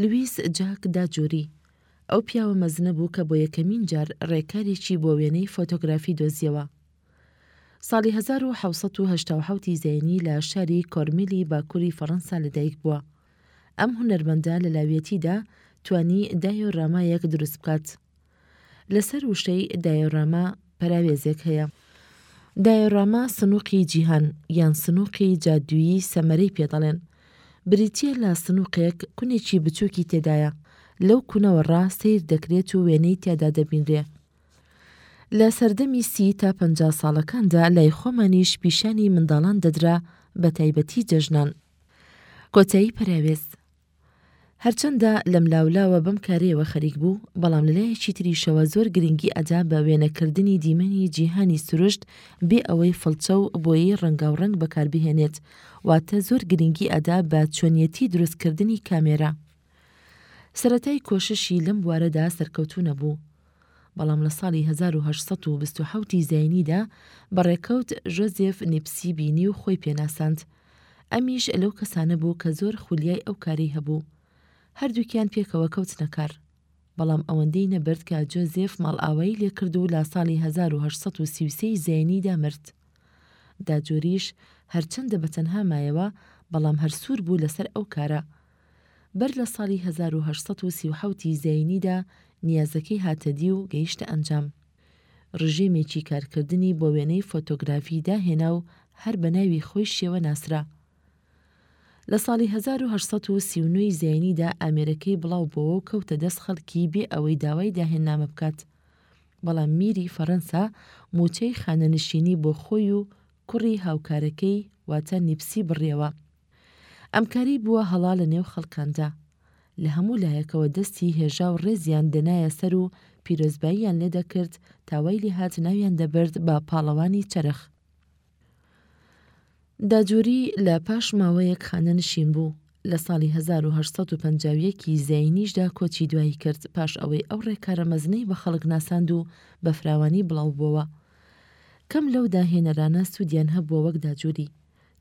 لویس جاک داجوری، ئەو پیاوە مەزنە بوو کە بۆ یەکەمین جار ڕێکاریی بۆ وێنەی فۆتۆگرافی دۆزییەوە. ساڵی هەزار و حەوت سەد و هەشتا و حەوت ی زەینی لە شاری کۆرمیلی باکووری فەڕەنسا لەدایک بووە. ئەم هونەرمەندە لە لاویەتیدا توانی دایۆرامایەک دروست بکات. لەسەر وشەی، دایۆراما، پەراوێزێک هەیە. دایۆراما سنووقی جیهان یان سنووقی جادوویی سەمەرەی پێ دەڵێن. بریتییە لە سنووقێک کونێکی بچووکی تێدایە، لەو کونەوە ڕا سەیر دەکرێت و وێنەی تیادا دەبینرێ. لە سەردەمی سی تا پەنجا ساڵەکاندا لای خۆمانیش پیشانی منداڵان دەدرا بە تایبەتی جەژنان. کۆتایی پەراوێز. هەرچەندە لەملاولاوە بەم کارەیەوە خەریک بوو، بەڵام لەلایەکی تریشەوە زۆر گرنگی ئەدا بە وێنەکردنی دیمەنی جیهانی سروشت بێ ئەوەی فڵچە و بۆیەی ڕەنگاوڕەنگ بەکاربهێنێت، واتە زۆر گرنگی ئەدا بە چۆنیەتی دروستکردنی کامێرا. سەرەتای کۆششی لەم بوارەدا سەرکەوتوو نەبوو. بەڵام لە ساڵی هەزار و هەشت سەد و بیست و حەوت ی زاینیدا بە ڕێکەوت ژۆزێف نیپسی بینی و خۆی پێ ناساند. ئەمیش لەو کەسانە بوو کە زۆر خولیای ئەو کارەی هەبوو. هەردووکیان پێکەوە کەوتنە کار. بەڵام ئەوەندەی نەبرد کە جۆزێف ماڵئاوایی لێ کرد و لە ساڵی هەزار و هەشت سەد و سی و سێ ی زاینیدا مرد. داجۆریش هەرچەندە بە تەنها مایەوە بەڵام هەر سوور بوو لە سەر ئەو کارە. بەر لە ساڵی هەزار و هەشت سەد و سی و حەوت ی زایینیدا نیازەکەی هاتە دی و گەیشتە ئەنجام. ڕژێمێکی کارکردنی بۆ وێنەی فۆتۆگرافی داهێنا و هەر بە ناوی خۆی شێوە ناسرا. لە ساڵی هەزار و هەشت سەد و سی و نۆ ی زایینیدا ئامێرەکەی بڵاو بۆوە و کەوتە دەست خەڵکی بێ ئەوەی داوای داهێننامە بکات. بەڵام میری فەرەنسا مووچەی خانەنشینی بۆ خۆی و کوڕی هاوکارەکەی واتە نیپسی بڕیەوە. ئەم کارەی بووە هەڵا لە نێو خەڵکاندا. لە هەموو لایەکەوە دەستی هێژا و ڕێزیان دەنایە سەر و پیرۆزباییان لێ دەکرد، تا وای لێ هات ناویان دەبرد بە پاڵەوانی چەرخ. داجووری لە پاش ماوەیەک خانەنشین بوو، لە ساڵی هەزار و هەشت سەد و پەنجا و یەک ی زایینیشدا کۆچی دوایی کرد پاش ئەوەی ئەو ڕێکارە مەزنەی بە خەڵک ناساند و بە فراوانی بڵاو بووەوە. کەم لەو داهێنەرانە سوودیان هەبووە وەک داجووری.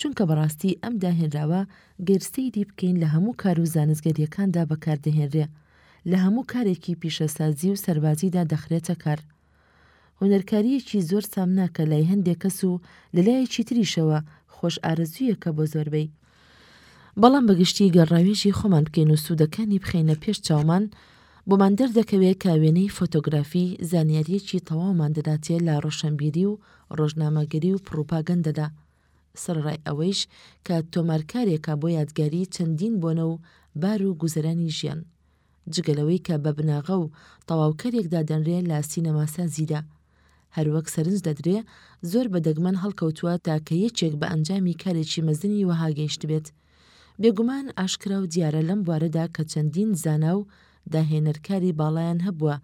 چونکە بەڕاستی ئەم داهێنراوە گەر سەیری بکەین لە هەموو کار و زانستگەریەکاندا بەکاردەهێنرێ لە هەموو کارێکی پیشەسازی و سەربازیدا دەخرێتە کار. هونەرکارییەکی زۆر سامناکە لای هەندێک کەس و لە لایەکی تریشەوە خۆش ئارەزویەکە بۆ زۆربەی. بەڵام بەگشتی گەر ڕاوێژی خۆمان بکەین و سوودەکانی بخەینە پێش چاومان، بۆمان دەردەکەوێ کە وێنەی فۆتۆگرافی زانیارییەکی تەواومان دەداتێ لە ڕۆشەنبیری و ڕۆژنامەگەری و پڕوپاگەندەدا. سەرەڕای ئەوەیش کە تۆمارکارێکە بۆ یادگاری چەندین بۆنە و بار و گوزەرانی ژیان. جگە لەوەی کە بە بناغە و تەواوکەرێک دادەنرێ لە سینەماسازیدا. هەروەک سەرنج دەدرێ زۆر بە دەگمەن هەڵکەوتووە تا کە یەکێک بە ئەنجامی کارێکی مەزنی وەها گەیشتبێت. بێگومان ئاشکرا و دیارە لەم بوارەدا کە چەندین زانا و داهێنەر کاری باڵایان هەبووە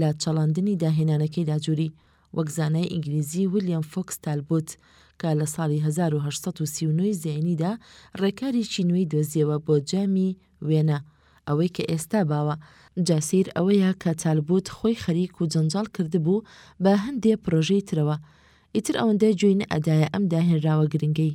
لە چاڵاندنی داهێنانەکەیدا جوری وەک زانای ئینگلیزی ویلیام فۆکس تالبوت کە لە ساڵی هەزار و هەشت سەد و سی و نۆ ی زەینیدا ڕێکاریی نوێی دۆزیەوە بۆ جامی وێنە، ئەوەی کە ئێستا باوە. جا سەیر ئەوەیە کە تالبوت خۆی خەریک و جەنجاڵ کردبوو بە هەندێ پرۆژەی ترەوە، ئیتر ئەوەندە گوێی نەئەدایە ئەم داهێنراوە گرنگەی.